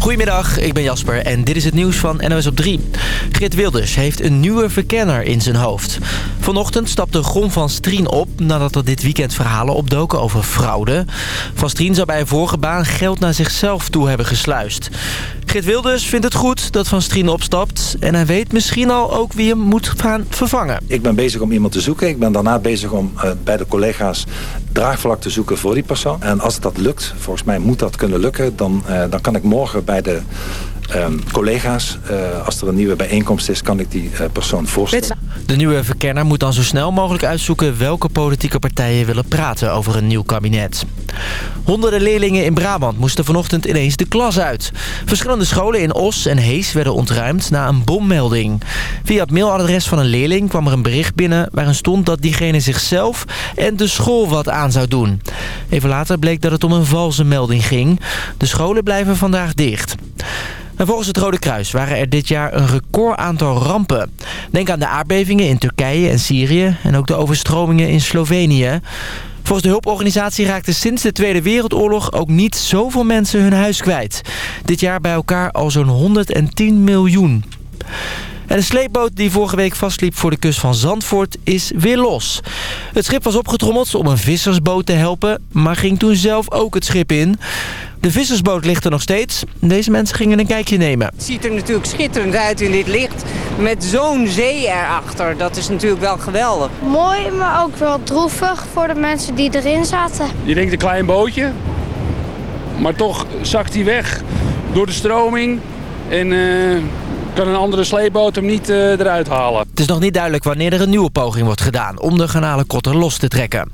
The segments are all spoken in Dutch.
Goedemiddag, ik ben Jasper en dit is het nieuws van NOS op 3. Grit Wilders heeft een nieuwe verkenner in zijn hoofd. Vanochtend stapte Grom van Strien op nadat er dit weekend verhalen opdoken over fraude. Van Strien zou bij een vorige baan geld naar zichzelf toe hebben gesluist. Grit Wilders vindt het goed dat Van Strien opstapt en hij weet misschien al ook wie hem moet gaan vervangen. Ik ben bezig om iemand te zoeken. Ik ben daarna bezig om uh, bij de collega's draagvlak te zoeken voor die persoon. En als dat lukt, volgens mij moet dat kunnen lukken, dan, uh, dan kan ik morgen bij de um, collega's. Uh, als er een nieuwe bijeenkomst is, kan ik die uh, persoon voorstellen. De nieuwe verkenner moet dan zo snel mogelijk uitzoeken... welke politieke partijen willen praten over een nieuw kabinet. Honderden leerlingen in Brabant moesten vanochtend ineens de klas uit. Verschillende scholen in Os en Hees werden ontruimd na een bommelding. Via het mailadres van een leerling kwam er een bericht binnen... waarin stond dat diegene zichzelf en de school wat aan zou doen. Even later bleek dat het om een valse melding ging. De scholen blijven vandaag dicht. En volgens het Rode Kruis waren er dit jaar een record aantal rampen. Denk aan de aardbevingen in Turkije en Syrië en ook de overstromingen in Slovenië. Volgens de hulporganisatie raakten sinds de Tweede Wereldoorlog ook niet zoveel mensen hun huis kwijt. Dit jaar bij elkaar al zo'n 110 miljoen. En de sleepboot die vorige week vastliep voor de kust van Zandvoort is weer los. Het schip was opgetrommeld om een vissersboot te helpen, maar ging toen zelf ook het schip in. De vissersboot ligt er nog steeds. Deze mensen gingen een kijkje nemen. Het ziet er natuurlijk schitterend uit in dit licht. Met zo'n zee erachter. Dat is natuurlijk wel geweldig. Mooi, maar ook wel droevig voor de mensen die erin zaten. Je denkt een klein bootje. Maar toch zakt hij weg door de stroming. En... Uh kan een andere sleepboot hem niet uh, eruit halen. Het is nog niet duidelijk wanneer er een nieuwe poging wordt gedaan om de garnalenkotter los te trekken.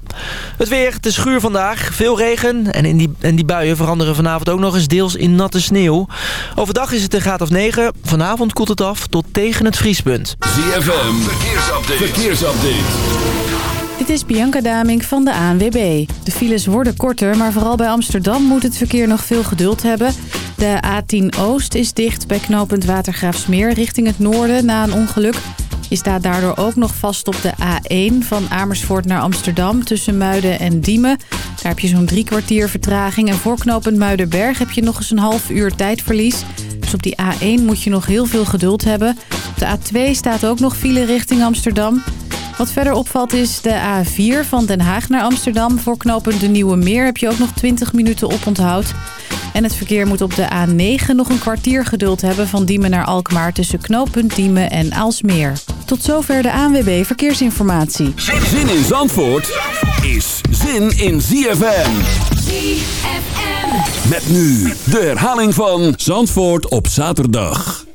Het weer, het is schuur vandaag, veel regen en, in die, en die buien veranderen vanavond ook nog eens deels in natte sneeuw. Overdag is het een graad of 9, vanavond koelt het af tot tegen het vriespunt. ZFM, verkeersupdate. verkeersupdate. Dit is Bianca Daming van de ANWB. De files worden korter, maar vooral bij Amsterdam moet het verkeer nog veel geduld hebben. De A10 Oost is dicht bij knooppunt Watergraafsmeer richting het noorden na een ongeluk. Je staat daardoor ook nog vast op de A1 van Amersfoort naar Amsterdam tussen Muiden en Diemen. Daar heb je zo'n drie kwartier vertraging. En voor knooppunt Muidenberg heb je nog eens een half uur tijdverlies. Dus op die A1 moet je nog heel veel geduld hebben. Op de A2 staat ook nog file richting Amsterdam. Wat verder opvalt is de A4 van Den Haag naar Amsterdam. Voor knooppunt De Nieuwe Meer heb je ook nog 20 minuten op onthoud. En het verkeer moet op de A9 nog een kwartier geduld hebben van Diemen naar Alkmaar tussen knooppunt Diemen en Aalsmeer. Tot zover de ANWB Verkeersinformatie. Zin in Zandvoort is zin in ZFM. ZFM. Met nu de herhaling van Zandvoort op zaterdag.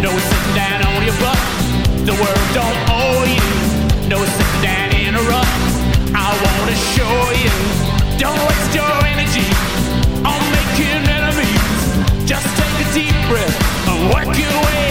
No, it's sitting down on your butt. The world don't owe you. No, it's sitting down in a rut. I wanna show you. Don't waste your energy on making enemies. Just take a deep breath and work your way.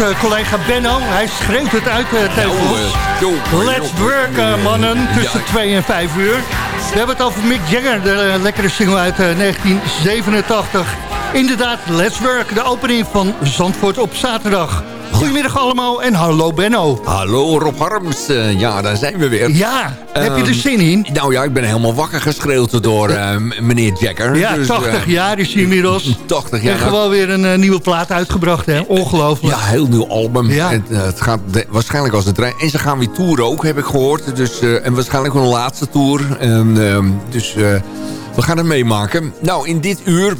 Uh, collega Benno. Hij schreeuwt het uit uh, tegen ons. Let's work, mannen. Tussen 2 en 5 uur. We hebben het over Mick Jagger, de lekkere single uit 1987. Inderdaad, Let's Work, de opening van Zandvoort op zaterdag. Goedemiddag allemaal en hallo Benno. Hallo Rob Harms. Uh, ja, daar zijn we weer. Ja, heb je er ehm, zin in? Nou ja, ik ben helemaal wakker geschreeuwd door uh, meneer Jacker. Ja, dus, 80 uh, jaar is hij inmiddels. 80 jaar. En gewoon weer een nieuwe plaat uitgebracht, hè? Ongelooflijk. Ja, heel nieuw album. Ja. En, het gaat waarschijnlijk als een trein. En ze gaan weer toeren ook, heb ik gehoord. Dus, en waarschijnlijk een laatste tour. En, ehm, dus we gaan het meemaken. Nou, in dit uur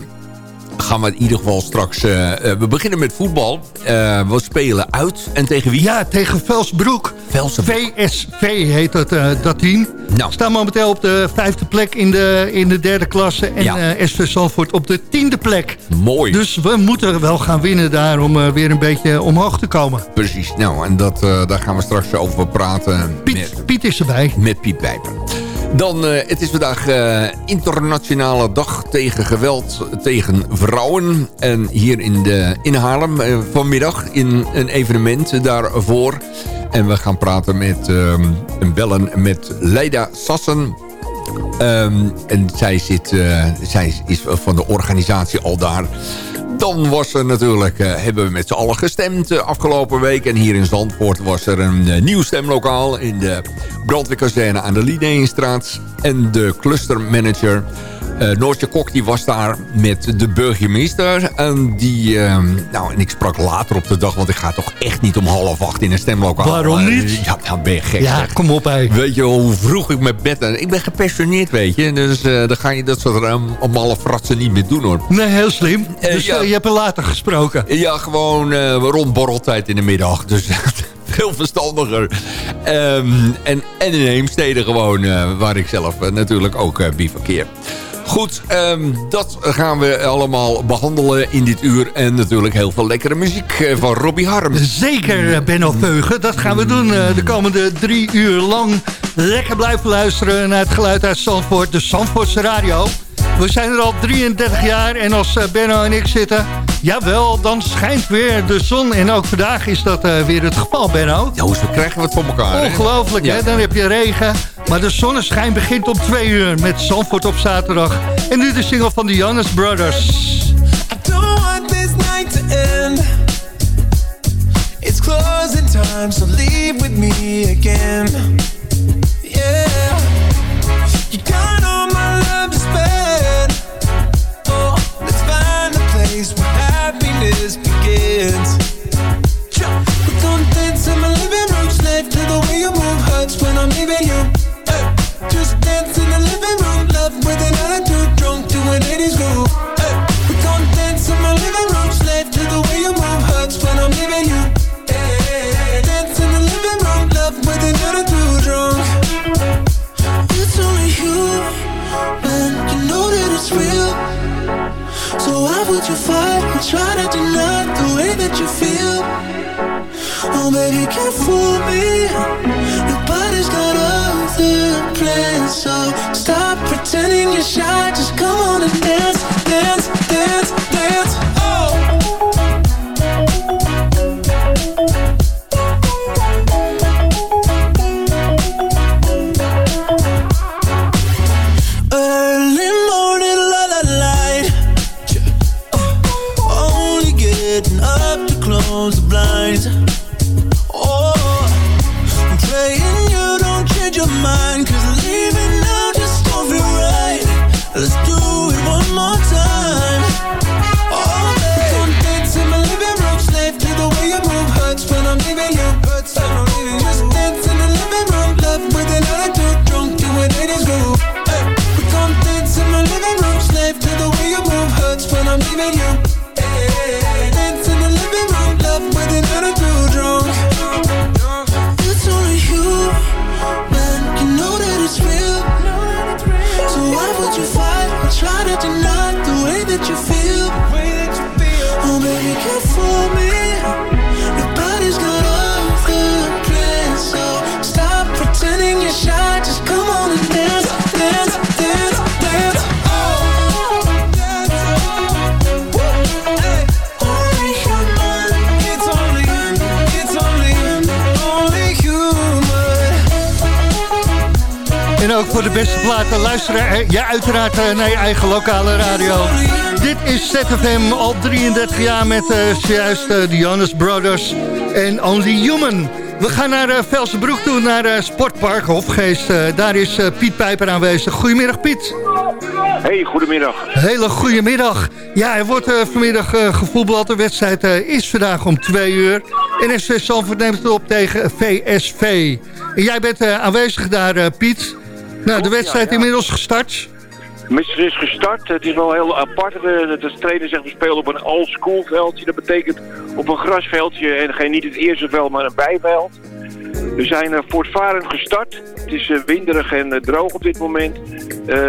gaan we in ieder geval straks... Uh, we beginnen met voetbal. Uh, we spelen uit. En tegen wie? Ja, tegen Velsbroek. Velsbroek. VSV heet dat, uh, dat team. Nou. Staan momenteel op de vijfde plek in de, in de derde klasse. En ja. SV Zandvoort op de tiende plek. Mooi. Dus we moeten wel gaan winnen daar om weer een beetje omhoog te komen. Precies. Nou, en dat, daar gaan we straks over praten. Piet, met, Piet is erbij. Met Piet Pijper. Dan, uh, het is vandaag uh, internationale dag tegen geweld tegen vrouwen. En hier in, de, in Haarlem uh, vanmiddag in een evenement daarvoor. En we gaan praten met, um, bellen met Leida Sassen. Um, en zij, zit, zij is van de organisatie al daar. Dan was er natuurlijk, uh, hebben we met z'n allen gestemd uh, afgelopen week. En hier in Zandvoort was er een nieuw stemlokaal in de brandweerkazerne aan de Lideenstraat. En de clustermanager uh, Noortje Kok die was daar met de burgemeester. En, die, uh, nou, en ik sprak later op de dag, want ik ga toch echt niet om half acht in een stemlokaal. Waarom niet? Ja, dan ben je gek. Ja, kom op, hé. Weet je hoe vroeg ik met bed... Ik ben gepassioneerd, weet je. Dus uh, dan ga je dat soort um, om half fratsen niet meer doen, hoor. Nee, heel slim. Dus ja, je hebt er later gesproken. Ja, gewoon rond borreltijd in de middag. Dus veel verstandiger. Um, en, en in Heemstede gewoon, uh, waar ik zelf uh, natuurlijk ook uh, bivakkeer. Goed, um, dat gaan we allemaal behandelen in dit uur. En natuurlijk heel veel lekkere muziek van Robbie Harm. Zeker, Benno Veugen. Dat gaan we doen de komende drie uur lang. Lekker blijven luisteren naar het geluid uit Zandvoort. De Zandvoortse Radio. We zijn er al 33 jaar en als eh, Benno en ik zitten... jawel, dan schijnt weer de zon. En ook vandaag is dat uh, weer het geval, Benno. Ja, hoezo krijgen we het voor elkaar? Ongelooflijk, hè? Dan heb je regen. Maar de zonneschijn begint om twee uur met Zandvoort op zaterdag. En nu de single van de Jonas Brothers. I don't want this night to end. It's closing time, so leave with me again. Begins We're gonna dance in my living room Slave to the way you move hurts when I'm leaving you hey. Just dance in the living room Love with an attitude Drunk to an 80s groove hey. We're gonna dance in my living room Slave to the way you move hurts when I'm leaving you. Dance in the living room Love with an attitude Drunk it's only you And you know that it's real So why would you fight try to deny the way that you feel. Oh baby, can't fool me. Nobody's got other plans So stop pretending you're shy. Just platen luisteren ja, uiteraard naar je eigen lokale radio. Dit is ZFM al 33 jaar met uh, juist de Jonas Brothers en Only Human. We gaan naar uh, Velsenbroek toe, naar uh, Sportpark Hofgeest. Daar is Piet Pijper aanwezig. Goedemiddag Piet. Hey, goedemiddag. Hele goedemiddag. Ja, er wordt vanmiddag gevoetbald. De wedstrijd is vandaag om twee uur. En SV Zandvoort neemt het op tegen VSV. En jij bent aanwezig daar, Piet. Nou, de wedstrijd inmiddels gestart. Mister is gestart. Het is wel heel apart. De, trainer zegt we spelen op een old school veldje. Dat betekent op een grasveldje en geen niet het eerste veld, maar een bijveld. We zijn uh, voortvarend gestart. Het is uh, winderig en uh, droog op dit moment.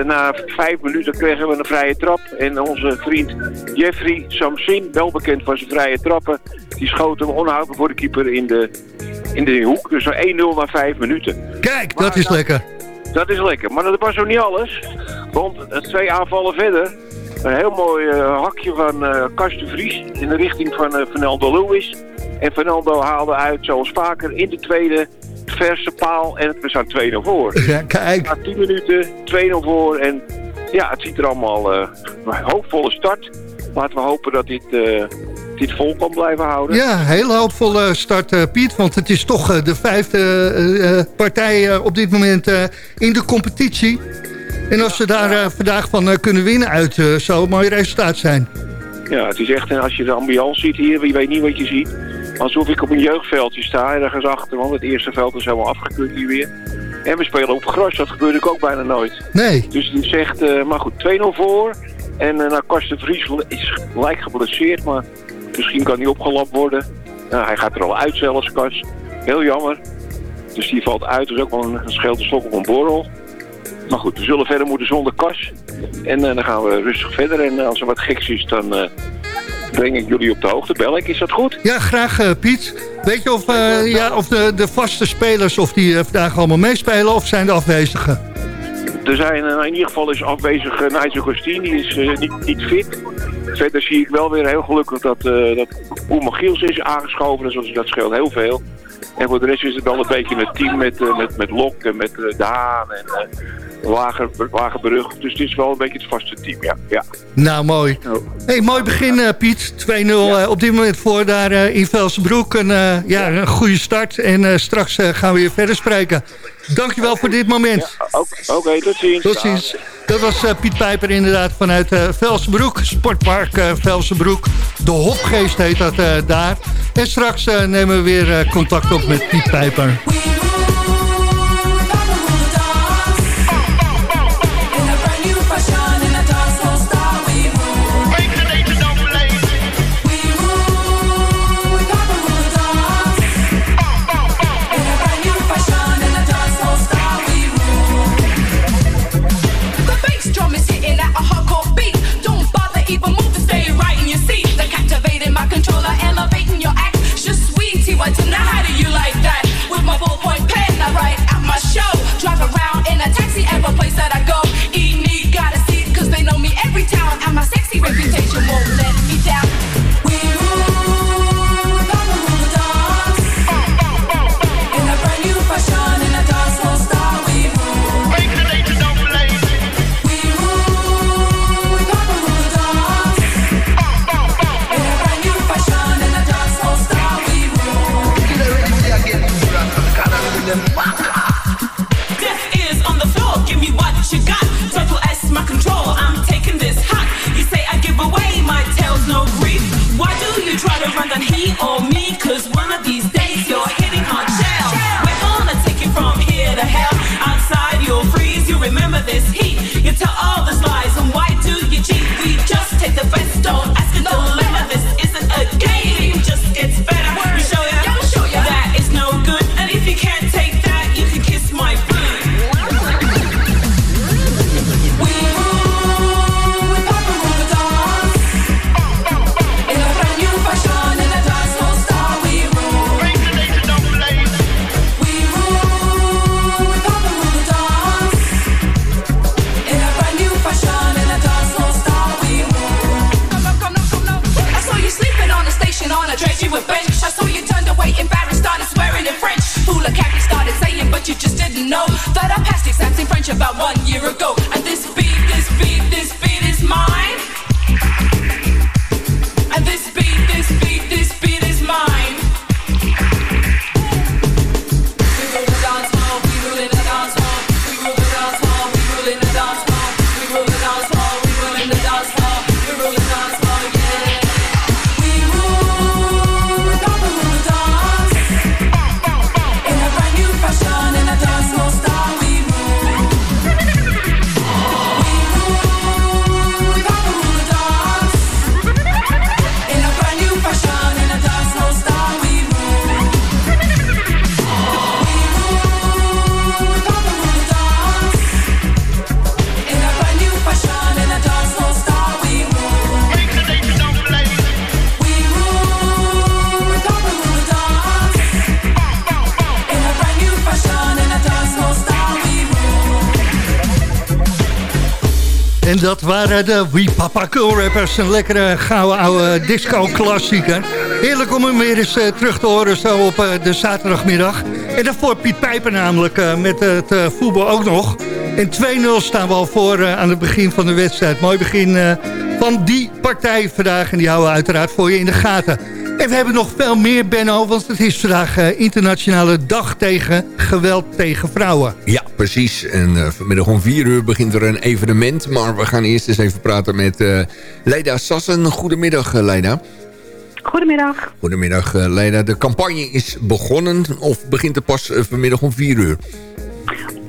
na vijf minuten kregen we een vrije trap. En onze vriend Jeffrey Samsin, wel bekend van zijn vrije trappen... die schoot hem onhoudbaar voor de keeper in de, in de hoek. Dus 1-0 na vijf minuten. Kijk, dat is lekker. Dat is lekker. Maar dat was ook niet alles. Want twee aanvallen verder. Een heel mooi uh, hakje van uh, Vries in de richting van uh, Fernando Lewis. En Fernando haalde uit, zoals vaker, in de tweede verse paal. En we staan 2-0 voor. Ja, kijk. Na 10 minuten 2-0 voor. En ja, het ziet er allemaal een hoopvolle start. Laten we hopen dat dit dit vol kan blijven houden. Ja, heel hoopvolle start, uh, Piet. Want het is toch uh, de vijfde partij op dit moment in de competitie. En als ze daar vandaag van kunnen winnen uit, zou een mooi resultaat zijn. Ja, het is echt, als je de ambiance ziet hier, je weet niet wat je ziet. Alsof ik op een jeugdveldje sta, ergens achter, want het eerste veld is helemaal afgekeurd hier weer. En we spelen op gras, dat gebeurt ook bijna nooit. Nee. Dus die zegt, maar goed, 2-0 voor. En uh, nou, Karsten Vries is lijkt geblesseerd, maar Misschien kan hij opgelapt worden. Nou, hij gaat er al uit zelfs, Kas. Heel jammer. Dus die valt uit. Dus ook wel een, een stok op een borrel. Maar goed, we zullen verder moeten zonder kas. En uh, dan gaan we rustig verder. En uh, als er wat geks is, dan uh, breng ik jullie op de hoogte. Bel ik, is dat goed? Ja, graag Piet. Weet je of, ja, of de, de vaste spelers of die vandaag allemaal meespelen of zijn de afwezigen? Er zijn in ieder geval is afwezig Nigel Christine. Die is niet, niet fit. Verder zie ik wel weer heel gelukkig dat, uh, dat Oema Giels is aangeschoven. Dus dat scheelt heel veel. En voor de rest is het wel een beetje een team met, uh, met, met Lok en met uh, De Haan en uh, Lager, Lagerbrug. Dus het is wel een beetje het vaste team, ja. ja. Nou, mooi. Hey, mooi begin, Piet. 2-0 ja. op dit moment voor daar in Velsenbroek. Een, ja, een goede start. En straks gaan we weer verder spreken. Dankjewel voor dit moment. Oké, okay, tot ziens. Tot ziens. Dat was uh, Piet Pijper inderdaad vanuit uh, Velsenbroek. Sportpark uh, Velsenbroek. De Hopgeest heet dat daar. En straks nemen we weer contact op met Piet Pijper. a place that I go. Eat me, gotta see it, cause they know me every town. And my sexy reputation won't let me Dat waren de We Papa Cool Rappers. Een lekkere gouden oude disco-klassieker. Heerlijk om hem weer eens eh, terug te horen zo op eh, de zaterdagmiddag. En daarvoor Piet Pijper namelijk eh, met het voetbal ook nog. En 2-0 staan we al voor aan het begin van de wedstrijd. Mooi begin van die partij vandaag. En die houden we uiteraard voor je in de gaten. En we hebben nog veel meer, Benno, want het is vandaag eh, internationale dag tegen geweld tegen vrouwen. Ja, precies. En eh, vanmiddag om vier uur begint er een evenement. Maar we gaan eerst eens even praten met eh, Leida Sassen. Goedemiddag, Leida. Goedemiddag. Goedemiddag, Leida. De campagne is begonnen of begint er pas vanmiddag om vier uur?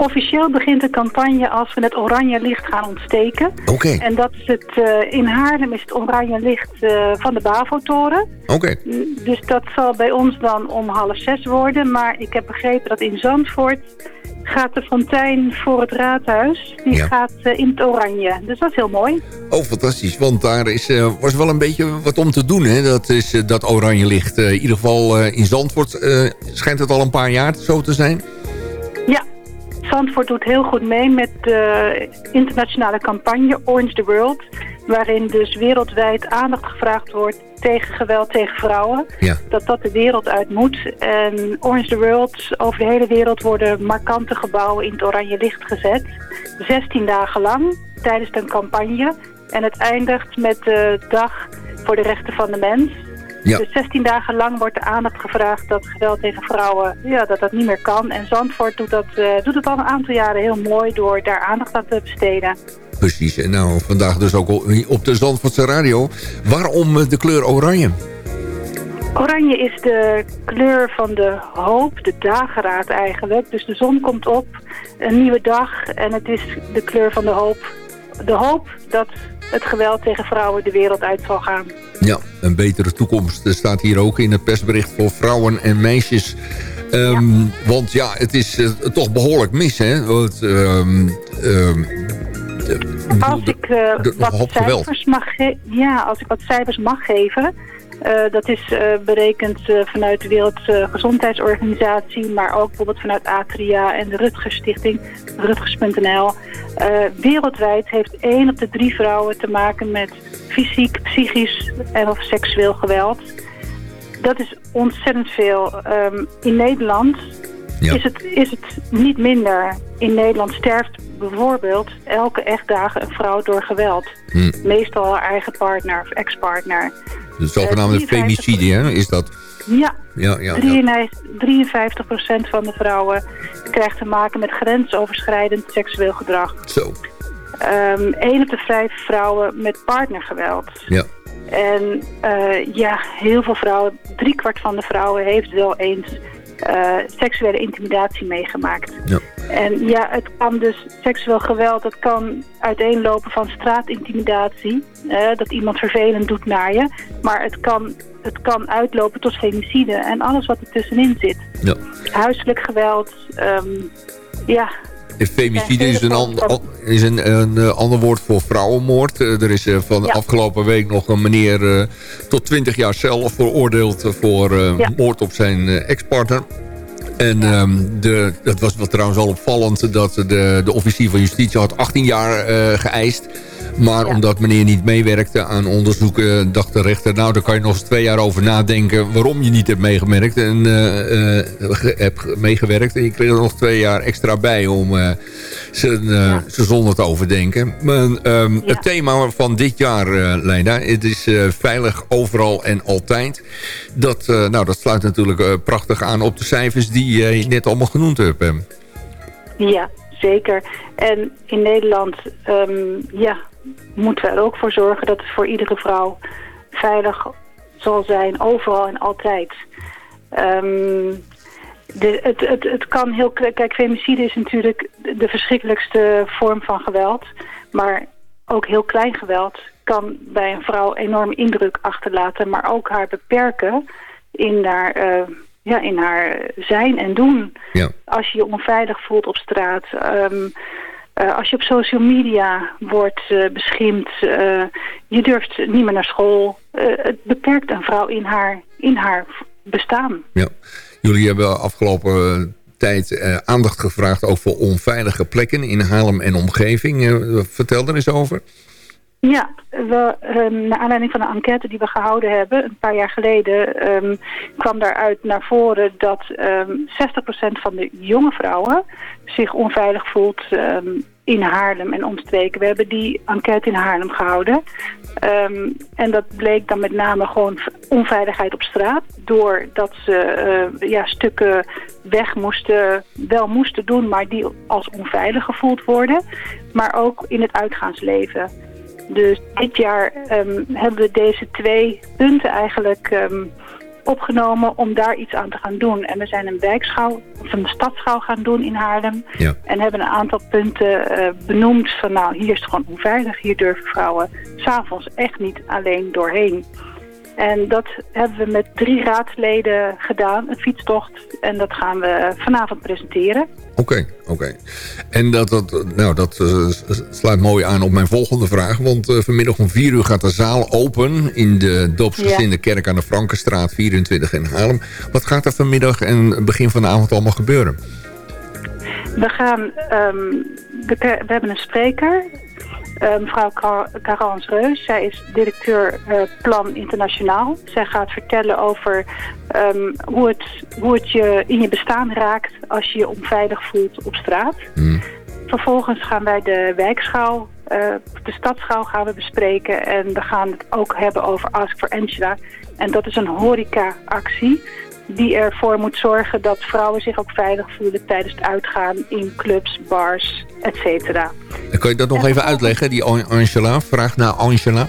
Officieel begint de campagne als we het oranje licht gaan ontsteken. Oké. En dat is het, eh, in Haarlem is het oranje licht eh, van de Bavo-toren. Oké. Mm, Dus dat zal bij ons dan om half zes worden. Maar ik heb begrepen dat in Zandvoort gaat de fontein voor het raadhuis. Die Ja. gaat eh, in het oranje. Dus dat is heel mooi. Oh, fantastisch. Want daar is, was wel een beetje wat om te doen, hè? Dat is dat oranje licht. In ieder geval in Zandvoort schijnt het al een paar jaar zo te zijn. Ja, Zandvoort doet heel goed mee met de internationale campagne Orange the World. Waarin dus wereldwijd aandacht gevraagd wordt tegen geweld tegen vrouwen. Ja. Dat dat de wereld uit moet. En Orange the World, over de hele wereld worden markante gebouwen in het oranje licht gezet. 16 dagen lang tijdens een campagne. En het eindigt met de dag voor de rechten van de mens. Ja. Dus 16 dagen lang wordt de aandacht gevraagd dat geweld tegen vrouwen ja, dat dat niet meer kan. En Zandvoort doet, dat, eh, doet het al een aantal jaren heel mooi door daar aandacht aan te besteden. Precies. En nou, vandaag dus ook op de Zandvoortse radio. Waarom eh, de kleur oranje? Oranje is de kleur van de hoop, de dageraad eigenlijk. Dus de zon komt op, een nieuwe dag en het is de kleur van de hoop. De hoop dat het geweld tegen vrouwen de wereld uit zal gaan. Ja, een betere toekomst. Staat hier ook in het persbericht voor vrouwen en meisjes. Ehm, Want ja, het is eh, toch behoorlijk mis, hè? Want, ehm, ehm, de- Als ik eh, wat cijfers mag ja, als ik wat cijfers mag geven. Eh, dat is eh, berekend eh, vanuit de Wereldgezondheidsorganisatie, maar ook bijvoorbeeld vanuit Atria en de Rutgers Stichting, Rutgers.nl. Wereldwijd heeft één op de drie vrouwen te maken met fysiek, psychisch en of seksueel geweld. Dat is ontzettend veel. Ehm, in Nederland Ja. is, het, is het niet minder. In Nederland sterft bijvoorbeeld elke echt dagen een vrouw door geweld. Hm. Meestal haar eigen partner of ex-partner. De zogenaamde 53 femicide, hè? Is dat? Ja, Ja, ja, ja. 53% van de vrouwen krijgt te maken met grensoverschrijdend seksueel gedrag. Zo. Ehm één op de vijf vrouwen met partnergeweld. Ja. En eh, ja, heel veel vrouwen, driekwart van de vrouwen heeft wel eens eh, seksuele intimidatie meegemaakt. Ja. En ja, het kan dus seksueel geweld, dat kan uiteenlopen van straatintimidatie, dat iemand vervelend doet naar je, maar het kan, het kan uitlopen tot femicide en alles wat er tussenin zit. Ja. Huiselijk geweld, ehm, ja, Femicide is een, is een, een eh, ander woord voor vrouwenmoord. Eh, er is eh, van de Ja. afgelopen week nog een meneer eh, tot 20 jaar zelf veroordeeld voor eh, Ja. moord op zijn eh, ex-partner. En ehm, de, dat was wel trouwens al opvallend dat de, de officier van justitie had 18 jaar eh, geëist. Maar omdat meneer niet meewerkte aan onderzoeken... dacht de rechter, nou, daar kan je nog eens twee jaar over nadenken... waarom je niet hebt meegemerkt en eh, eh, hebt meegewerkt. En je kreeg er nog twee jaar extra bij om eh, zijn, eh, zijn zonde te overdenken. Maar, ehm, Het thema van dit jaar, eh Leida, het is eh, veilig overal en altijd. Dat, eh, nou, dat sluit natuurlijk eh, prachtig aan op de cijfers die je net allemaal genoemd hebt. Ja, zeker. En in Nederland ehm, ja, moeten we er ook voor zorgen dat het voor iedere vrouw veilig zal zijn, overal en altijd. Ehm, de, het, het, het kan heel... Kijk, femicide is natuurlijk de verschrikkelijkste vorm van geweld. Maar ook heel klein geweld kan bij een vrouw enorm indruk achterlaten... maar ook haar beperken in haar, eh, ja, in haar zijn en doen. Ja. Als je je onveilig voelt op straat... ehm, eh, als je op social media wordt eh, beschimpt, eh, je durft niet meer naar school. Het beperkt een vrouw in haar, in haar bestaan. Ja. Jullie hebben afgelopen tijd aandacht gevraagd... ook voor onveilige plekken in Haarlem en omgeving. Vertel er eens over. Ja, we, ehm, naar aanleiding van een enquête die we gehouden hebben, een paar jaar geleden, ehm, kwam daaruit naar voren dat ehm 60% van de jonge vrouwen zich onveilig voelt in Haarlem en omstreken. We hebben die enquête in Haarlem gehouden. En dat bleek dan met name gewoon onveiligheid op straat. Doordat ze eh, ja, stukken weg moesten, wel moesten doen, maar die als onveilig gevoeld worden. Maar ook in het uitgaansleven. Dus dit jaar ehm, hebben we deze twee punten eigenlijk ehm, opgenomen om daar iets aan te gaan doen. En we zijn een wijkschouw of een stadschouw gaan doen in Haarlem. Ja. En hebben een aantal punten eh, benoemd van nou, hier is het gewoon onveilig. Hier durven vrouwen s'avonds echt niet alleen doorheen. En dat hebben we met drie raadsleden gedaan, een fietstocht. En dat gaan we vanavond presenteren. Oké, oké. En dat, dat, nou, dat eh, sluit mooi aan op mijn volgende vraag. Want eh, vanmiddag om vier uur gaat de zaal open... in de doopsgezinde kerk aan de Frankenstraat 24 in Haarlem. Wat gaat er vanmiddag en begin van de avond allemaal gebeuren? We gaan, ehm, we, we hebben een spreker, eh, mevrouw Car- Carans Reus. Zij is directeur eh, Plan Internationaal. Zij gaat vertellen over ehm, hoe, het, hoe het je in je bestaan raakt als je je onveilig voelt op straat. Vervolgens gaan wij de wijkschouw, eh, de stadsschouw gaan we bespreken. En we gaan het ook hebben over Ask for Angela. En dat is een horeca-actie die ervoor moet zorgen dat vrouwen zich ook veilig voelen tijdens het uitgaan in clubs, bars, et cetera. Kan je dat nog even uitleggen, die An- Angela? Vraag naar Angela.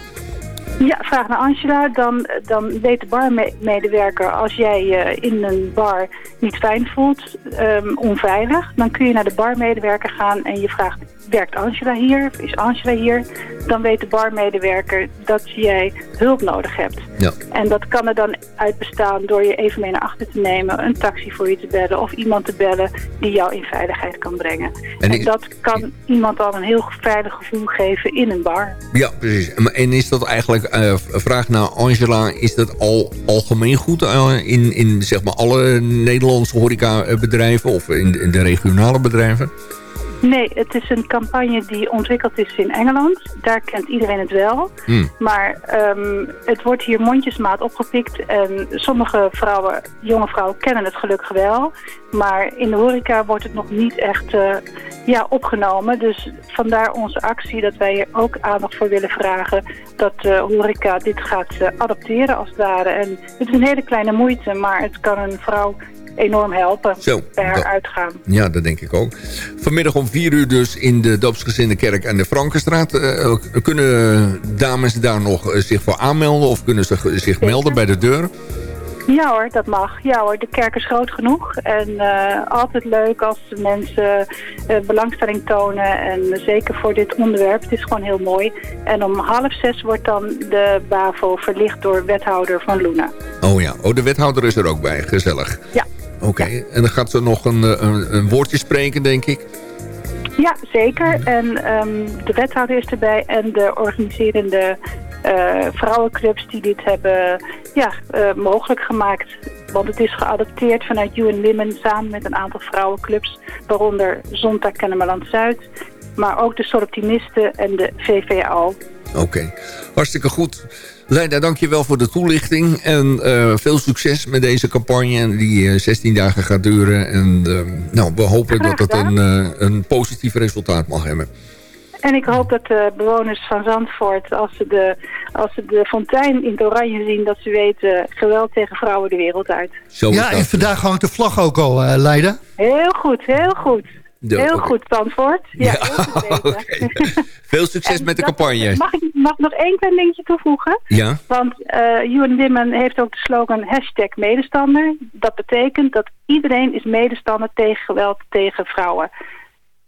Ja, vraag naar Angela. Dan, dan weet de barmedewerker als jij je in een bar niet fijn voelt, ehm, onveilig, dan kun je naar de barmedewerker gaan en je vraagt, werkt Angela hier? Is Angela hier? Dan weet de barmedewerker dat jij hulp nodig hebt. Ja. En dat kan er dan uit bestaan door je even mee naar achter te nemen, een taxi voor je te bellen of iemand te bellen die jou in veiligheid kan brengen. En dat kan iemand al een heel veilig gevoel geven in een bar. Ja, precies. En is dat eigenlijk, eh, vraag naar Angela, is dat al algemeen goed eh, in, in zeg maar alle Nederlandse horecabedrijven of in, in de regionale bedrijven? Nee, het is een campagne die ontwikkeld is in Engeland. Daar kent iedereen het wel. Hmm. Maar ehm, het wordt hier mondjesmaat opgepikt. En sommige vrouwen, jonge vrouwen kennen het gelukkig wel. Maar in de horeca wordt het nog niet echt eh, ja, opgenomen. Dus vandaar onze actie dat wij hier ook aandacht voor willen vragen. Dat de horeca dit gaat eh, adopteren als het ware. En het is een hele kleine moeite, maar het kan een vrouw enorm helpen Zo, bij haar dat- uitgaan. Ja, dat denk ik ook. Vanmiddag om vier uur dus in de Doopsgezinde Kerk aan de Frankenstraat. Eh, kunnen dames daar nog eh, zich voor aanmelden of kunnen ze zich melden bij de deur? Ja hoor, dat mag. Ja hoor, de kerk is groot genoeg. En eh, altijd leuk als de mensen eh, belangstelling tonen. En zeker voor dit onderwerp. Het is gewoon heel mooi. En om half zes wordt dan de BAVO verlicht door wethouder van Luna. Oh ja, oh, de wethouder is er ook bij. Gezellig. Ja. Oké, en dan gaat ze nog een, eh, een, een woordje spreken, denk ik. Ja, zeker. En ehm, de wethouder is erbij en de organiserende eh, vrouwenclubs die dit hebben ja, eh, mogelijk gemaakt. Want het is geadopteerd vanuit UN Women samen met een aantal vrouwenclubs. Waaronder Zonta Kennemerland Zuid, maar ook de Soroptimisten en de VVO. Oké, hartstikke goed. Leida, dankjewel voor de toelichting. En eh, veel succes met deze campagne die eh, 16 dagen gaat duren. En eh, nou, we hopen Graag dat het een, eh, een positief resultaat mag hebben. En ik hoop dat de bewoners van Zandvoort, als ze de, als ze de fontein in het oranje zien, dat ze weten geweld tegen vrouwen de wereld uit. ja, en vandaag hangt de vlag ook al, eh Leiden. Heel goed, heel goed. Heel goed, Zandvoort. Ja. Veel succes met de campagne. Mag ik mag nog één klein dingetje toevoegen? Ja, Want eh Ewan Dimmen heeft ook de slogan hashtag medestander. Dat betekent dat iedereen is medestander tegen geweld tegen vrouwen.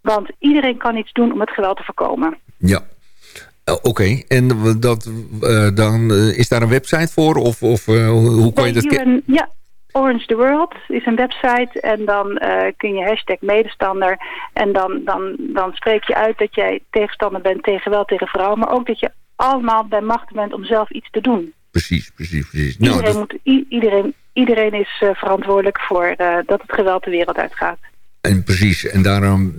Want iedereen kan iets doen om het geweld te voorkomen. ja. Eh, Oké, en dat, eh, dan eh, is daar een website voor? Of, of hoe kan je dat... UN ja, Orange the World is een website. En dan eh, kun je hashtag medestander. En dan, dan, dan spreek je uit dat jij tegenstander bent tegen geweld tegen vrouwen. Maar ook dat je allemaal bij macht bent om zelf iets te doen. Precies, precies, precies. Nou, iedereen, dat- moet, iedereen, iedereen is eh, verantwoordelijk voor eh, dat het geweld de wereld uitgaat. En precies, en daarom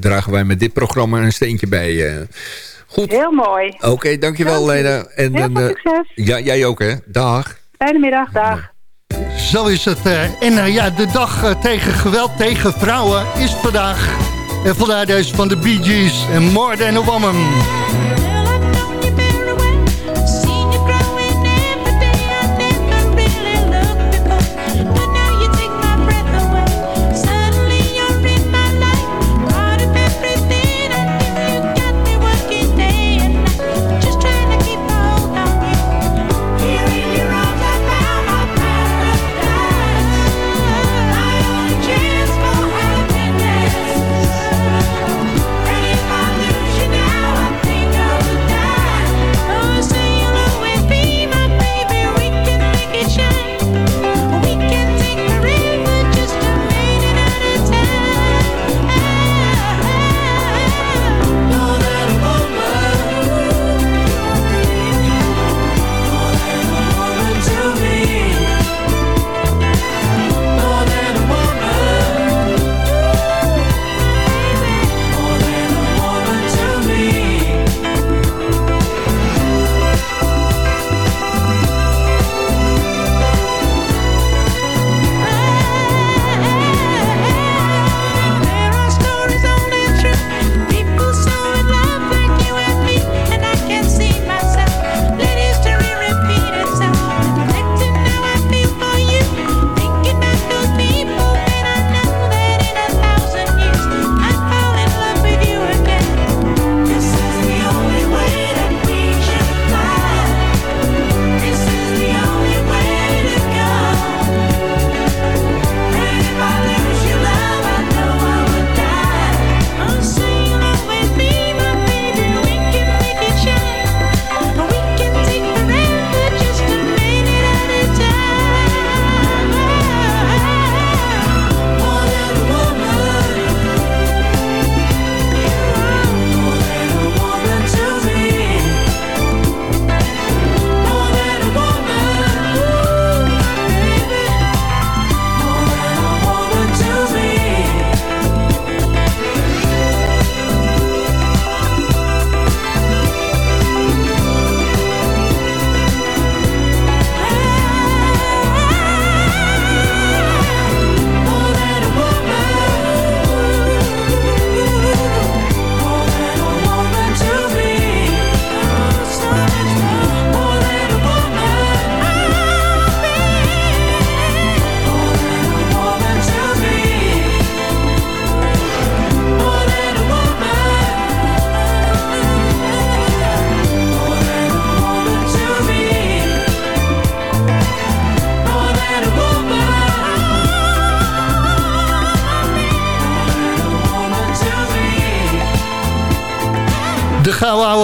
dragen wij met dit programma een steentje bij. Goed. Heel mooi. Oké, dankjewel Lena. En, Heel veel succes. ja, jij ook hè. Dag. Fijne middag, dag. Zo is het. eh, en eh, ja, de dag eh, tegen geweld tegen vrouwen is vandaag. En vandaar deze van de Bee Gees en More Than a.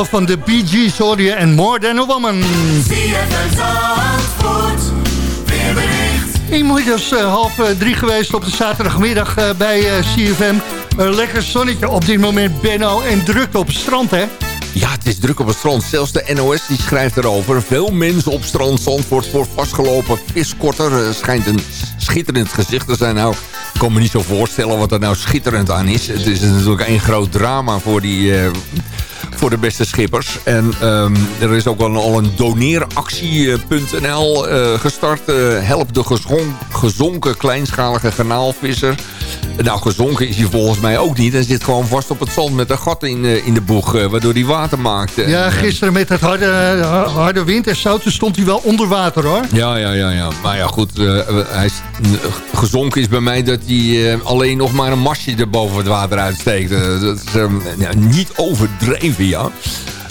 van de Bee Gees hoor je en More Than a Woman. Inmiddels uh, half uh, drie geweest op de zaterdagmiddag uh, bij CFM. Een lekker zonnetje op dit moment, Benno. En drukte op het strand, hè? Ja, het is druk op het strand. Zelfs de NOS die schrijft erover. Veel mensen op strand Zandvoort voor vastgelopen viskorter. schijnt een schitterend gezicht te zijn. Nou, ik kan me niet zo voorstellen wat er nou schitterend aan is. Het is natuurlijk één groot drama voor die... eh, voor de beste schippers. En ehm, er is ook al, een doneeractie.nl eh, gestart. Eh, help de gezon- gezonken kleinschalige garnaalvisser. Nou, gezonken is hij volgens mij ook niet. Hij zit gewoon vast op het zand met een gat in, eh, in de boeg... eh, waardoor hij water maakt. En, Ja, eh, gisteren met het harde, harde wind en zo, toen stond hij wel onder water hoor. Ja, ja, ja, ja. Maar ja, goed. eh, hij is, eh, gezonken is bij mij dat hij eh, alleen nog maar een masje er boven het water uitsteekt. Eh, dat is eh, ja, niet overdreven, ja.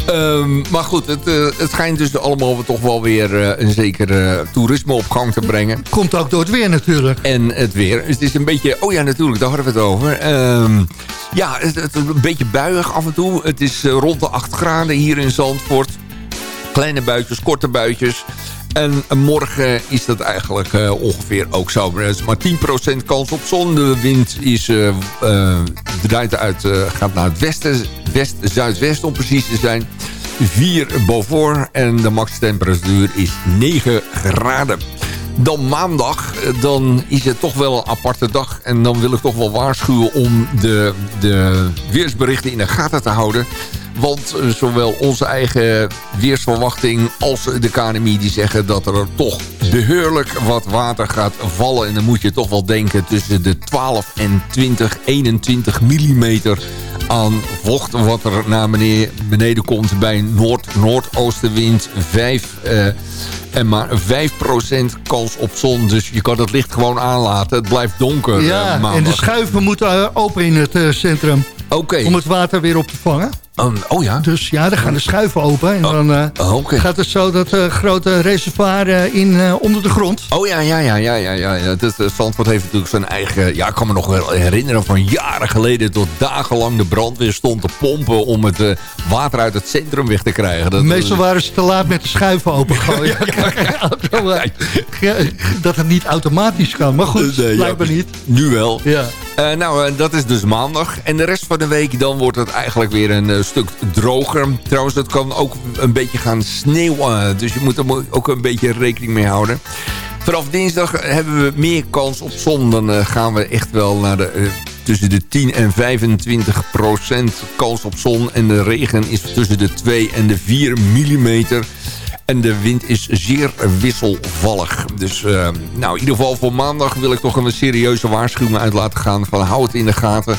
Ehm, maar goed, het, eh, het schijnt dus allemaal toch wel weer eh, een zekere toerisme op gang te brengen. Komt ook door het weer natuurlijk. En het weer. Het is een beetje... Oh ja, natuurlijk, daar hadden we het over. Ehm, ja, het, een beetje buiig af en toe. Het is eh, rond de 8 graden hier in Zandvoort. Kleine buitjes, korte buitjes. En morgen is dat eigenlijk eh, ongeveer ook zo. Er is maar 10% kans op zon. De wind is, eh, eh, draait uit, gaat naar het westen. West-zuidwest om precies te zijn. 4 boven en de maxtemperatuur is 9 graden. Dan maandag, dan is het toch wel een aparte dag. En dan wil ik toch wel waarschuwen om de, de weersberichten in de gaten te houden. Want eh, zowel onze eigen weersverwachting als de KNMI die zeggen dat er toch beheerlijk wat water gaat vallen. En dan moet je toch wel denken tussen de 12 en 20, 21 millimeter aan vocht wat er naar beneden, beneden komt bij noord-noordoostenwind 5 eh, en maar 5% kans op zon. Dus je kan het licht gewoon aanlaten. Het blijft donker eh, Ja, en maandag. de schuiven moeten eh, open in het eh, centrum. Oké. Om het water weer op te vangen. Um, oh ja? Dus ja, dan gaan de schuiven open. En dan eh, Oh, gaat het zo dat eh, grote reservoir eh, in, onder de grond. Oh ja, ja, ja, ja, ja, ja. ja. Het, is- eh, Zandvoort heeft natuurlijk zijn eigen... Ja, ik kan me nog wel herinneren van jaren geleden... tot dagenlang de brandweer stond te pompen... om het water uit het centrum weg te krijgen. Dat, Meestal waren ze te laat met de schuiven opengooien. dat het niet automatisch kan. Maar goed, Nee, blijkbaar niet. Nu wel. Ja. Eh, nou, eh, dat is dus maandag. En de rest van de week dan wordt het eigenlijk weer een eh, stuk droger. Trouwens, het kan ook een beetje gaan sneeuwen. Dus je moet er ook een beetje rekening mee houden. Vanaf dinsdag hebben we meer kans op zon. Dan gaan we echt wel naar de... tussen de 10 en 25 procent kans op zon. En de regen is tussen de 2 en de 4 millimeter. En de wind is zeer wisselvallig. Dus eh, nou, in ieder geval voor maandag wil ik toch een serieuze waarschuwing uit laten gaan. Van hou het in de gaten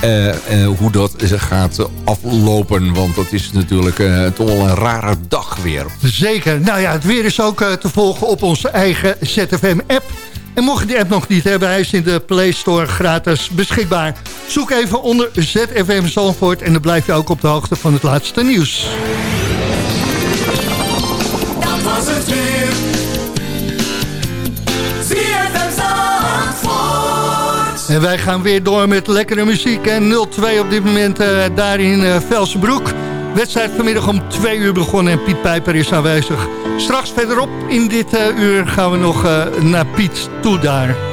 eh, eh, hoe dat gaat aflopen. Want dat is natuurlijk toch wel een rare dag weer. Zeker. Nou ja, het weer is ook te volgen op onze eigen ZFM-app. En mocht je die app nog niet hebben, hij is in de Play Store gratis beschikbaar. Zoek even onder ZFM Zandvoort en dan blijf je ook op de hoogte van het laatste nieuws. Was het. En wij gaan weer door met lekkere muziek. En 0-2 op dit moment eh, daar in eh, Velsenbroek. Wedstrijd vanmiddag om 2 uur begonnen en Piet Pijper is aanwezig. Straks verderop in dit eh, uur gaan we nog naar Piet toe daar.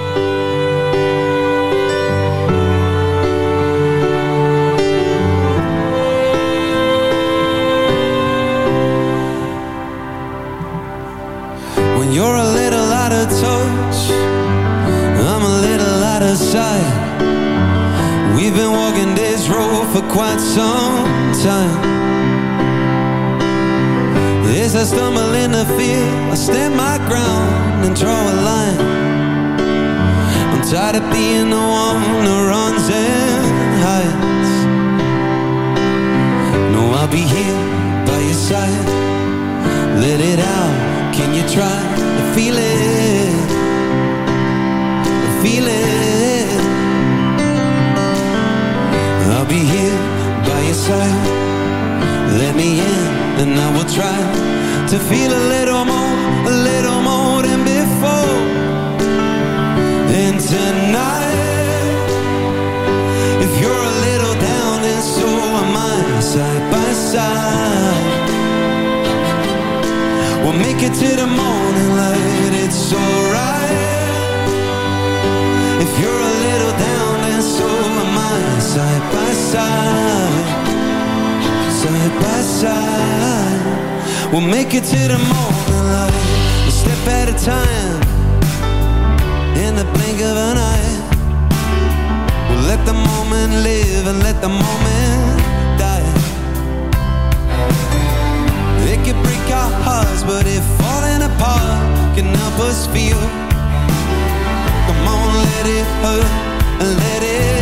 Stumble in the fear, I stand my ground and draw a line. I'm tired of being the one who runs and hides. No, I'll be here by your side. Let it out. Can you try to feel it? Feel it. I'll be here by your side. Let me in, and I will try to feel a little more, a little more than before. And tonight, if you're a little down, then so am I, side by side. We'll make it to the morning light, it's alright If you're a little down, then so am I Side by side Side by side We'll make it to the morning light. A step at a time In the blink of an eye. We'll Let the moment live and let the moment die. It could break our hearts, but if falling apart can help us feel, come on, let it hurt and let it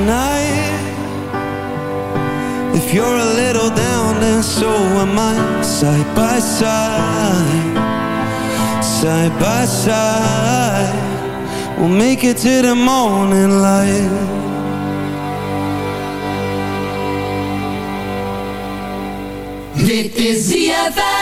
tonight If you're a little down then so am I. Side by side Side by side. We'll make it to the morning light. Dit is ZFM.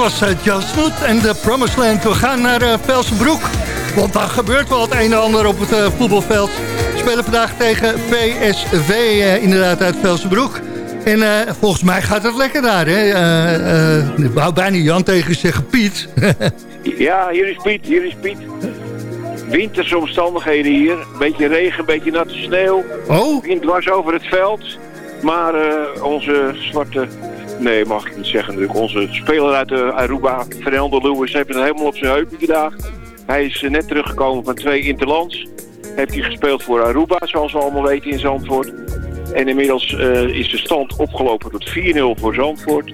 Was uh, Joe Snoet en de Promised Land. We gaan naar uh, Velsenbroek. Want daar gebeurt wel het een en ander op het uh, voetbalveld. We spelen vandaag tegen PSV, uh, inderdaad uit Velsenbroek. En uh, volgens mij gaat het lekker daar, hè? Ik wou bijna Jan tegen zeggen Piet. ja, hier is Piet, hier is Piet. Winterse omstandigheden hier. Beetje regen, beetje natte sneeuw. Oh? Wind dwars over het veld. Maar onze zwarte... Nee, mag ik niet zeggen natuurlijk. Onze speler uit de Aruba, Fernando Lewis, heeft het helemaal op zijn heupen vandaag. Hij is net teruggekomen van twee interlands. Heeft hij gespeeld voor Aruba, zoals we allemaal weten in Zandvoort. En inmiddels uh, is de stand opgelopen tot 4-0 voor Zandvoort.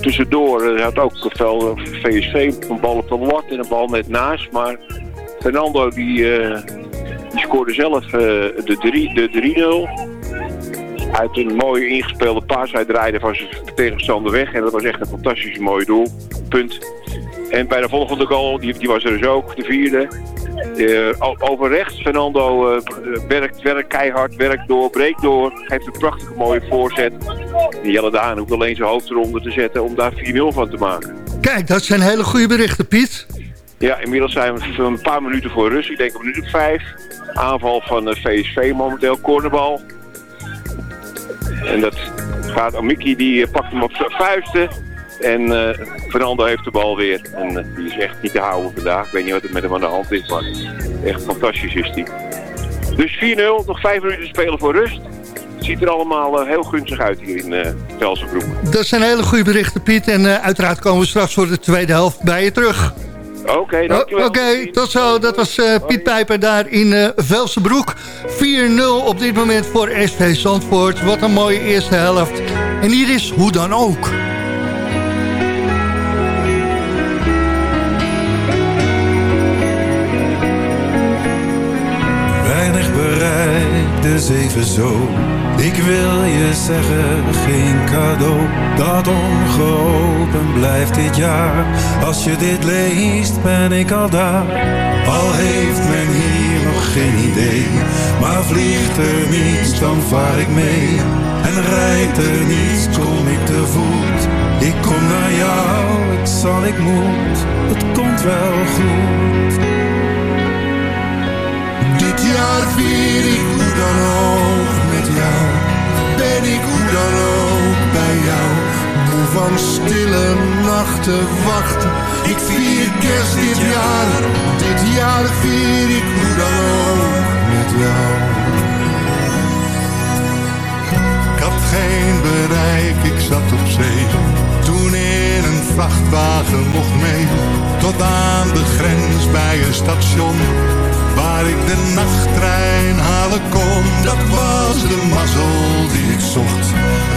Tussendoor had ook veel VSV een bal op de lat en een bal net naast. Maar Fernando die, die scoorde zelf de 3-0 uit een mooie ingespeelde paas. Hij draaide van zijn tegenstander weg en dat was echt een fantastisch mooi doelpunt. En bij de volgende goal, die, die was er dus ook, de vierde. Uh, over rechts, Fernando uh, werkt, werkt keihard, werkt door, breekt door. Heeft een prachtige mooie voorzet. En Jelle Daan hoeft alleen zijn hoofd eronder te zetten om daar 4-0 van te maken. Kijk, dat zijn hele goede berichten, Piet. Ja, inmiddels zijn we een paar minuten voor rust. Ik denk een minuut. Aanval van VSV momenteel, cornerbal. En dat gaat om Mickey, die pakt hem op zijn vuisten. En uh, Fernando heeft de bal weer. En uh, die is echt niet te houden vandaag. Ik weet niet wat er met hem aan de hand is, maar echt fantastisch is die. Dus 4-0, nog 5 minuten spelen voor rust. Het ziet er allemaal heel gunstig uit hier in uh, Velsenbroek. Dat zijn hele goede berichten, Piet. En uiteraard komen we straks voor de tweede helft bij je terug. Oké, okay, dankjewel. Oké, okay, tot zo. Dat was Piet Pijper daar in Velsenbroek. 4-0 op dit moment voor SV Zandvoort. Wat een mooie eerste helft. En hier is hoe dan ook. dus even zo. Ik wil je zeggen, geen cadeau dat ongeopend blijft dit jaar. Als je dit leest, ben ik al daar. Al heeft men hier nog geen idee, maar vliegt er niets, dan vaar ik mee. En rijdt er niets, kom ik te voet. Ik kom naar jou, ik zal, ik moet, het komt wel goed. Dit jaar vier ik Ben ik hoe dan ook bij jou. Moe van stille nachten wachten. Ik vier kerst dit jaar. Dit jaar vier ik hoe dan ook met jou. Ik had geen bereik, ik zat op zee. Toen in een vrachtwagen mocht mee. Tot aan de grens bij een station waar ik de nachttrein halen kon. Dat was de mazzel die ik zocht.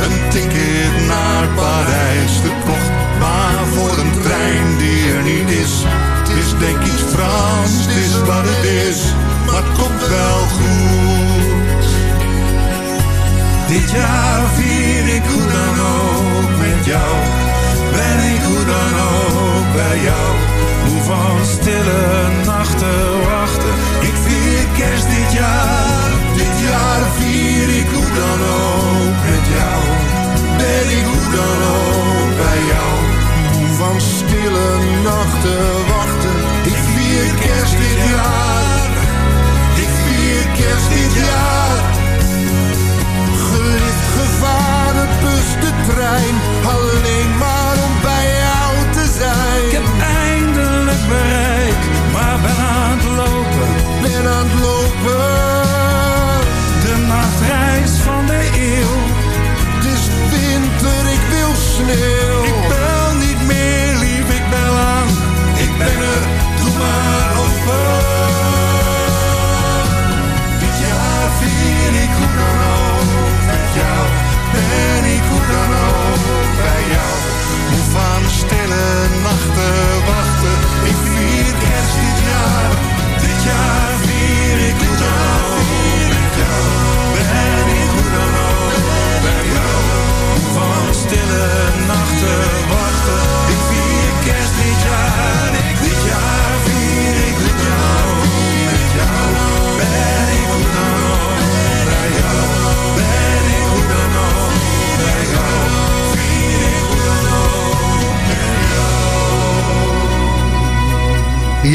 Een ticket naar Parijs gekocht. Maar voor een trein die er niet is. Het is denk ik Frans, het is wat het is. Maar het komt wel goed. Dit jaar vier ik hoe dan ook met jou. Ben ik hoe dan ook bij jou. Moe van stille nachten wachten. Kerst dit jaar. Dit jaar vier ik hoe dan ook met jou. Ben ik hoe dan ook bij jou. Van stille nachten wachten. Ik vier kerst dit jaar. Ik vier kerst dit jaar. Gelicht gevaren, bus, de trein. Wil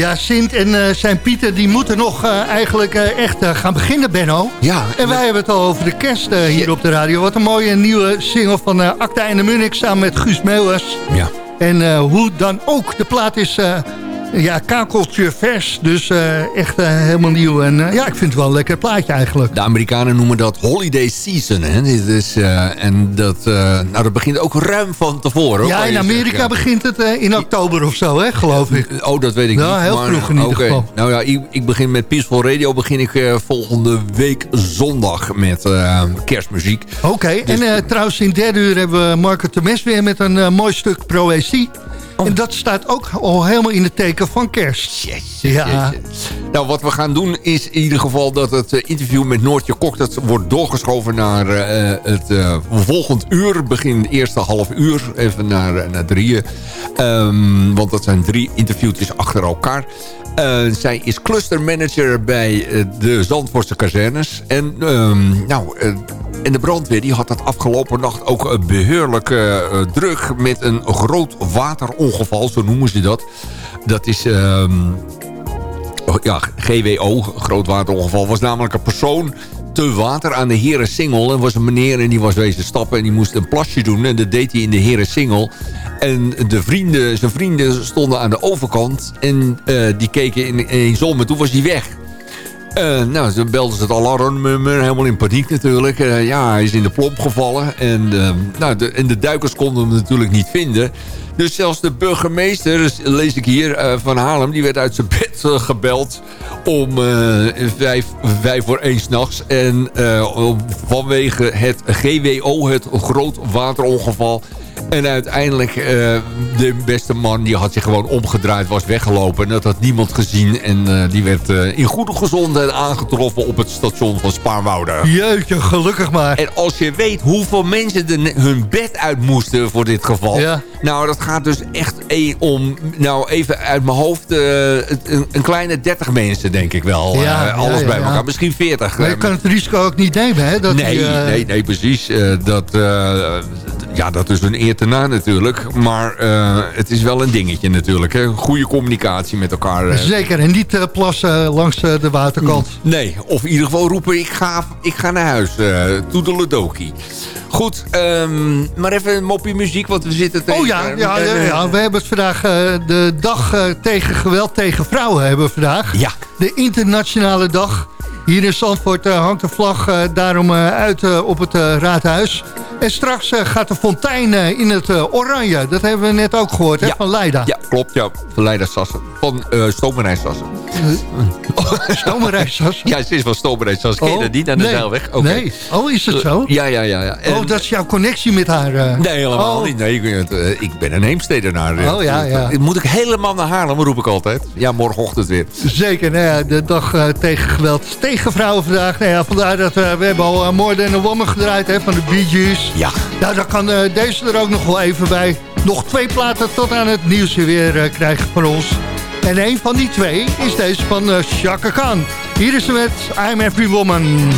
Ja, Sint en eh, zijn Pieter die moeten nog eh, eigenlijk eh, echt gaan beginnen, Benno. Ja. En wij hebben het al over de kerst hier op de radio. Wat een mooie nieuwe single van eh Acta en de Munich samen met Guus Meeuwers. Ja. En hoe dan ook, de plaat is ja, kakeltje vers. Dus eh, echt eh, helemaal nieuw. En eh, ja, ik vind het wel een lekker plaatje eigenlijk. De Amerikanen noemen dat holiday season. Hè? Dit is, en dat, nou, dat begint ook ruim van tevoren. hoor, Ja, in Amerika begint het in oktober of zo, hè, geloof ik. Oh, dat weet ik Ja, niet. heel maar- vroeg in ieder geval. Nou ja, ik, ik begin met Peaceful Radio. Begin ik volgende week zondag met kerstmuziek. Oké, Dus- en eh, trouwens in derde uur hebben we Marco Temes weer met een mooi stuk proëzie. Oh. En dat staat ook al helemaal in het teken van kerst. Ja, Nou, wat we gaan doen is in ieder geval dat het eh, interview met Noortje Kok... dat wordt doorgeschoven naar eh, het eh, volgend uur. Begin de eerste half uur, even naar, naar drieën. Ehm, want dat zijn drie interviewtjes achter elkaar. Zij is clustermanager bij de Zandvoortse kazernes. En, ehm, nou, en de brandweer die had dat afgelopen nacht ook eh, beheerlijk eh, eh, druk... met een groot waterongeval, zo noemen ze dat. Dat is... ehm, Oh, ja, GWO, groot waterongeval, was namelijk een persoon te water aan de Heren Singel. En was een meneer en die was wezen stappen en die moest een plasje doen. En dat deed hij in de Heren Singel. En de vrienden, zijn vrienden stonden aan de overkant en eh, die keken in, in zon, maar toen was hij weg. Eh, nou, toen belden ze het alarmnummer, helemaal in paniek natuurlijk. Eh, ja, hij is in de plomp gevallen. En, eh, nou, de, en de duikers konden hem natuurlijk niet vinden. Dus zelfs de burgemeester, dus lees ik hier, eh, van Haarlem... die werd uit zijn bed eh, gebeld om eh, vijf, vijf voor één s'nachts. En vanwege het GWO, het groot waterongeval... En uiteindelijk, eh, de beste man, die had zich gewoon omgedraaid, was weggelopen. En dat had niemand gezien. En eh, die werd eh, in goede gezondheid aangetroffen op het station van Spaarwouden. jeetje, gelukkig maar. En als je weet hoeveel mensen er hun bed uit moesten voor dit geval. Ja. Nou, dat gaat dus echt eh, om, nou even uit mijn hoofd, een, een kleine 30 mensen denk ik wel. Ja, alles ja, bij elkaar, misschien 40. Maar je kan het risico ook niet nemen, hè? Dat nee, die, nee, nee, precies. Dat, ja, dat is een eer te na natuurlijk. Maar eh, het is wel een dingetje natuurlijk. Hè. Goede communicatie met elkaar. eh. Zeker, en niet eh, plassen langs de waterkant. Nee, of in ieder geval roepen ik ga, ik ga naar huis. Toedeledokie. Goed, ehm, maar even een moppie muziek, want we zitten tegen... Oh ja, ja, ja, ja, we hebben het vandaag de dag tegen geweld tegen vrouwen hebben we vandaag. Ja. De internationale dag. Hier in Zandvoort hangt de vlag daarom uit op het raadhuis. En straks eh, gaat de fontein eh, in het eh, oranje. Dat hebben we net ook gehoord hè, Ja. van Leida. Ja, klopt, ja. Van Leida Sassen. Van uh, Stomerij Sassen. Stomerij Sassen? Ja, ze is van Stomerij Sassen. Ken je Oh, dat niet aan de nee. Zeilweg? Nee. Oh, is het zo? Ja, ja, ja. ja. En- Oh, dat is jouw connectie met haar. eh. Nee, helemaal Oh. niet. Nee, ik, ik ben een Heemstedenaar. Oh, ja, ja. Moet ik helemaal naar Haarlem, roep ik altijd. Ja, morgenochtend weer. Zeker, nou ja, de dag tegen geweld tegen vrouwen vandaag. Nou ja, vandaar dat we hebben al uh, More Than a Woman gedraaid hè, van de Bee Gees. Ja. Nou, dan kan eh, deze er ook nog wel even bij. Nog twee platen tot aan het nieuws weer eh, krijgen van ons. En een van die twee is deze van eh Chaka Khan. Hier is ze met I'm Every Woman.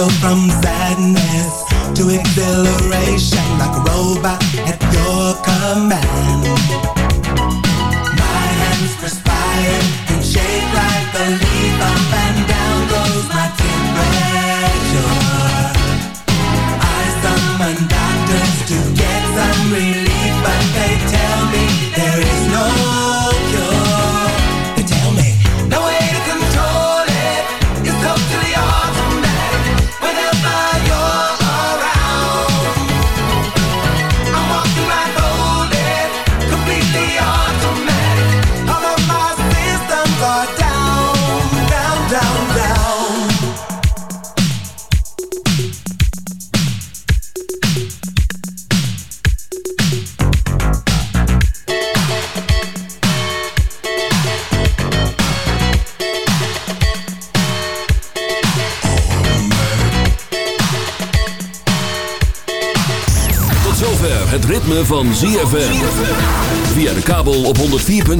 go from sadness to exhilaration like a robot at your command.